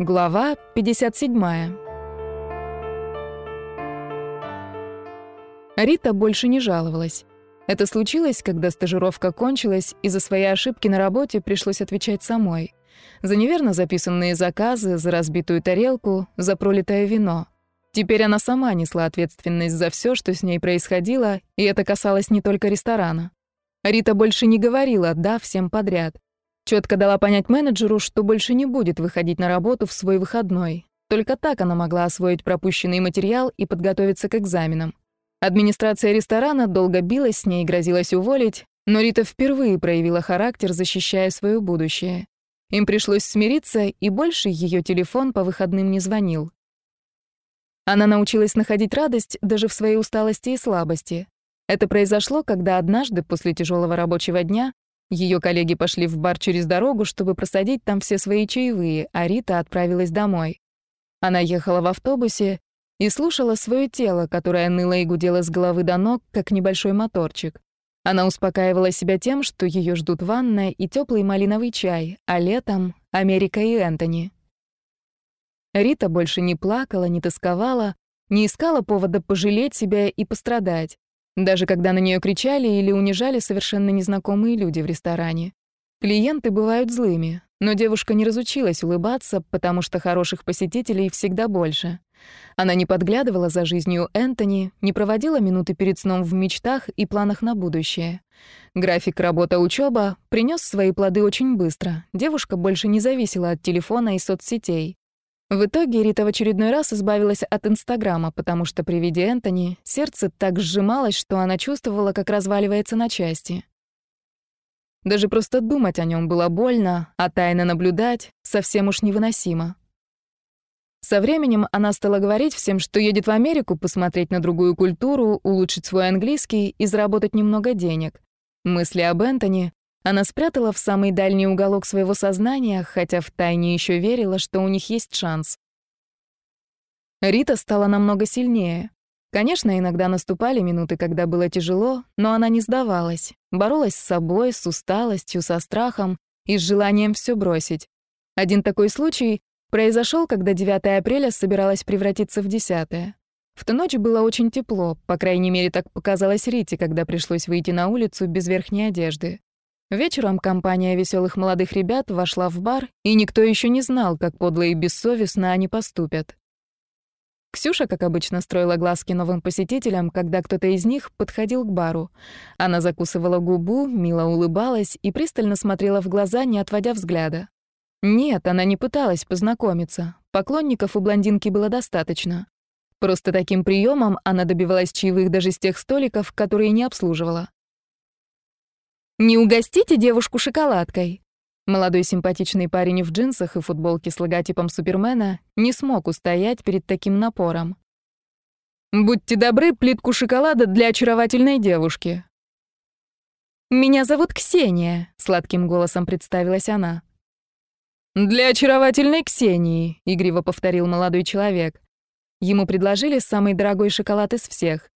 Глава 57. Рита больше не жаловалась. Это случилось, когда стажировка кончилась, и за свои ошибки на работе пришлось отвечать самой. За неверно записанные заказы, за разбитую тарелку, за пролитое вино. Теперь она сама несла ответственность за все, что с ней происходило, и это касалось не только ресторана. Рита больше не говорила «да» всем подряд. Четко дала понять менеджеру, что больше не будет выходить на работу в свой выходной. Только так она могла освоить пропущенный материал и подготовиться к экзаменам. Администрация ресторана долго билась с ней и грозилась уволить, но Рита впервые проявила характер, защищая свое будущее. Им пришлось смириться, и больше ее телефон по выходным не звонил. Она научилась находить радость даже в своей усталости и слабости. Это произошло, когда однажды после тяжелого рабочего дня ее коллеги пошли в бар через дорогу, чтобы просадить там все свои чаевые, а Рита отправилась домой. Она ехала в автобусе и слушала свое тело, которое ныло и гудело с головы до ног, как небольшой моторчик. Она успокаивала себя тем, что ее ждут ванная и теплый малиновый чай, а летом — Америка и Энтони. Рита больше не плакала, не тосковала, не искала повода пожалеть себя и пострадать даже когда на нее кричали или унижали совершенно незнакомые люди в ресторане. Клиенты бывают злыми, но девушка не разучилась улыбаться, потому что хороших посетителей всегда больше. Она не подглядывала за жизнью Энтони, не проводила минуты перед сном в мечтах и планах на будущее. График работа-учеба принес свои плоды очень быстро. Девушка больше не зависела от телефона и соцсетей. В итоге Рита в очередной раз избавилась от Инстаграма, потому что при виде Энтони сердце так сжималось, что она чувствовала, как разваливается на части. Даже просто думать о нем было больно, а тайно наблюдать совсем уж невыносимо. Со временем она стала говорить всем, что едет в Америку посмотреть на другую культуру, улучшить свой английский и заработать немного денег. Мысли об Энтони она спрятала в самый дальний уголок своего сознания, хотя втайне еще верила, что у них есть шанс. Рита стала намного сильнее. Конечно, иногда наступали минуты, когда было тяжело, но она не сдавалась, боролась с собой, с усталостью, со страхом и с желанием все бросить. Один такой случай произошел, когда 9 апреля собиралась превратиться в 10. В ту ночь было очень тепло, по крайней мере, так показалось Рите, когда пришлось выйти на улицу без верхней одежды. Вечером компания веселых молодых ребят вошла в бар, и никто еще не знал, как подло и бессовестно они поступят. Ксюша, как обычно, строила глазки новым посетителям, когда кто-то из них подходил к бару. Она закусывала губу, мило улыбалась и пристально смотрела в глаза, не отводя взгляда. Нет, она не пыталась познакомиться. Поклонников у блондинки было достаточно. Просто таким приемом она добивалась чаевых даже с тех столиков, которые не обслуживала. «Не угостите девушку шоколадкой?» Молодой симпатичный парень в джинсах и футболке с логотипом Супермена не смог устоять перед таким напором. «Будьте добры, плитку шоколада для очаровательной девушки». «Меня зовут Ксения», — сладким голосом представилась она. «Для очаровательной Ксении», — игриво повторил молодой человек. Ему предложили самый дорогой шоколад из всех.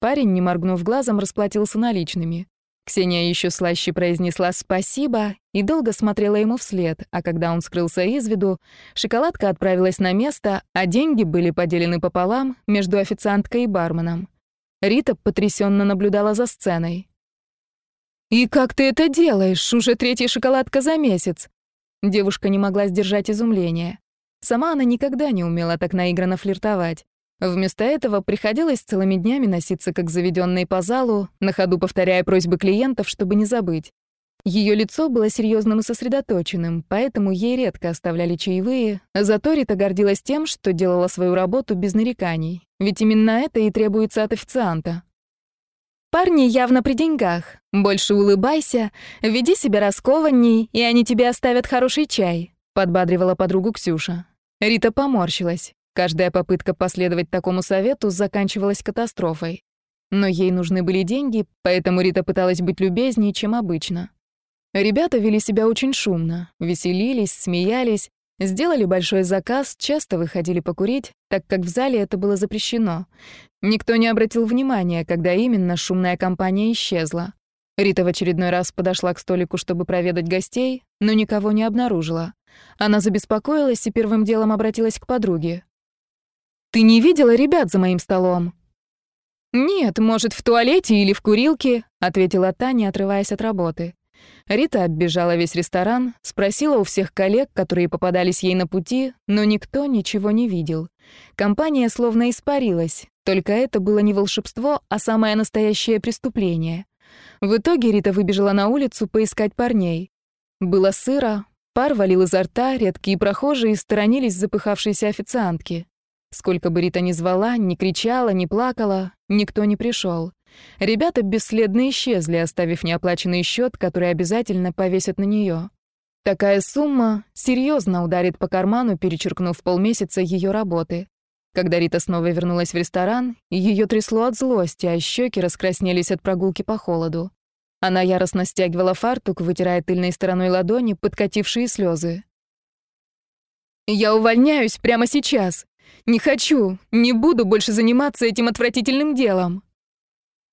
Парень, не моргнув глазом, расплатился наличными. Ксения еще слаще произнесла «спасибо» и долго смотрела ему вслед, а когда он скрылся из виду, шоколадка отправилась на место, а деньги были поделены пополам между официанткой и барменом. Рита потрясенно наблюдала за сценой. «И как ты это делаешь? Уже третья шоколадка за месяц!» Девушка не могла сдержать изумление. Сама она никогда не умела так наигранно флиртовать. Вместо этого приходилось целыми днями носиться как заведенный по залу, на ходу повторяя просьбы клиентов, чтобы не забыть. Ее лицо было серьезным и сосредоточенным, поэтому ей редко оставляли чаевые, зато Рита гордилась тем, что делала свою работу без нареканий, ведь именно это и требуется от официанта. «Парни явно при деньгах. Больше улыбайся, веди себя раскованней, и они тебе оставят хороший чай», — подбадривала подругу Ксюша. Рита поморщилась. Каждая попытка последовать такому совету заканчивалась катастрофой. Но ей нужны были деньги, поэтому Рита пыталась быть любезнее, чем обычно. Ребята вели себя очень шумно, веселились, смеялись, сделали большой заказ, часто выходили покурить, так как в зале это было запрещено. Никто не обратил внимания, когда именно шумная компания исчезла. Рита в очередной раз подошла к столику, чтобы проведать гостей, но никого не обнаружила. Она забеспокоилась и первым делом обратилась к подруге. «Ты не видела ребят за моим столом?» «Нет, может, в туалете или в курилке», — ответила Таня, отрываясь от работы. Рита оббежала весь ресторан, спросила у всех коллег, которые попадались ей на пути, но никто ничего не видел. Компания словно испарилась, только это было не волшебство, а самое настоящее преступление. В итоге Рита выбежала на улицу поискать парней. Было сыро, пар валил изо рта, редкие прохожие сторонились запыхавшейся официантки. Сколько бы Рита ни звала, ни кричала, ни плакала, никто не пришел. Ребята бесследно исчезли, оставив неоплаченный счет, который обязательно повесят на нее. Такая сумма серьезно ударит по карману, перечеркнув полмесяца ее работы. Когда Рита снова вернулась в ресторан, ее трясло от злости, а щеки раскраснелись от прогулки по холоду. Она яростно стягивала фартук, вытирая тыльной стороной ладони подкатившие слезы. «Я увольняюсь прямо сейчас. Не хочу, не буду больше заниматься этим отвратительным делом».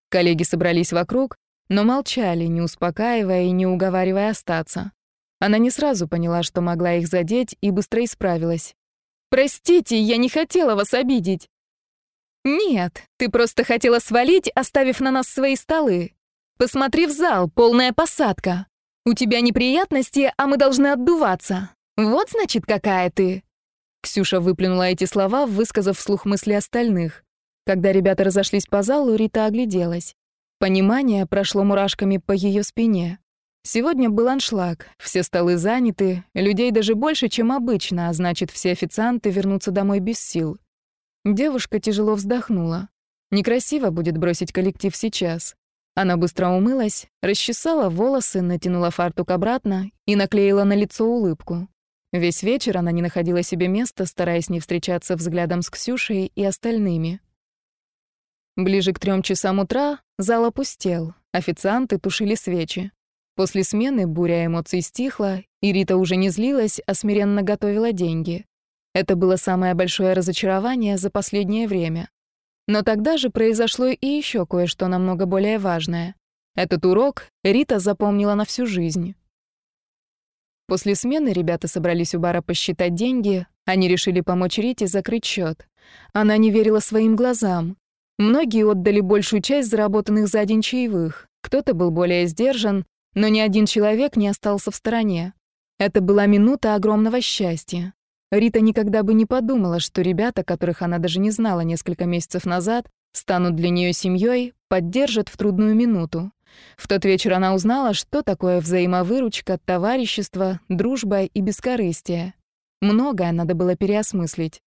Коллеги собрались вокруг, но молчали, не успокаивая и не уговаривая остаться. Она не сразу поняла, что могла их задеть, и быстро исправилась. «Простите, я не хотела вас обидеть». «Нет, ты просто хотела свалить, оставив на нас свои столы. Посмотри в зал, полная посадка. У тебя неприятности, а мы должны отдуваться. Вот, значит, какая ты». Ксюша выплюнула эти слова, высказав вслух мысли остальных. Когда ребята разошлись по залу, Рита огляделась. Понимание прошло мурашками по ее спине. Сегодня был аншлаг, все столы заняты, людей даже больше, чем обычно, а значит, все официанты вернутся домой без сил. Девушка тяжело вздохнула. Некрасиво будет бросить коллектив сейчас. Она быстро умылась, расчесала волосы, натянула фартук обратно и наклеила на лицо улыбку. Весь вечер она не находила себе места, стараясь не встречаться взглядом с Ксюшей и остальными. Ближе к трем часам утра зал опустел, официанты тушили свечи. После смены буря эмоций стихла, и Рита уже не злилась, а смиренно готовила деньги. Это было самое большое разочарование за последнее время. Но тогда же произошло и еще кое-что намного более важное. Этот урок Рита запомнила на всю жизнь. После смены ребята собрались у бара посчитать деньги, они решили помочь Рите закрыть счет. Она не верила своим глазам. Многие отдали большую часть заработанных за день чаевых, кто-то был более сдержан, но ни один человек не остался в стороне. Это была минута огромного счастья. Рита никогда бы не подумала, что ребята, которых она даже не знала несколько месяцев назад, станут для нее семьей, поддержат в трудную минуту. В тот вечер она узнала, что такое взаимовыручка, товарищество, дружба и бескорыстие. Многое надо было переосмыслить.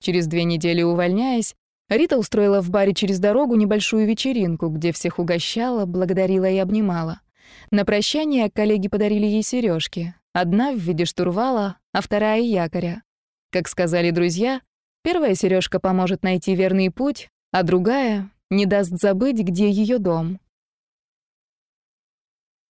Через две недели увольняясь, Рита устроила в баре через дорогу небольшую вечеринку, где всех угощала, благодарила и обнимала. На прощание коллеги подарили ей сережки. Одна в виде штурвала, а вторая — якоря. Как сказали друзья, первая сережка поможет найти верный путь, а другая не даст забыть, где ее дом.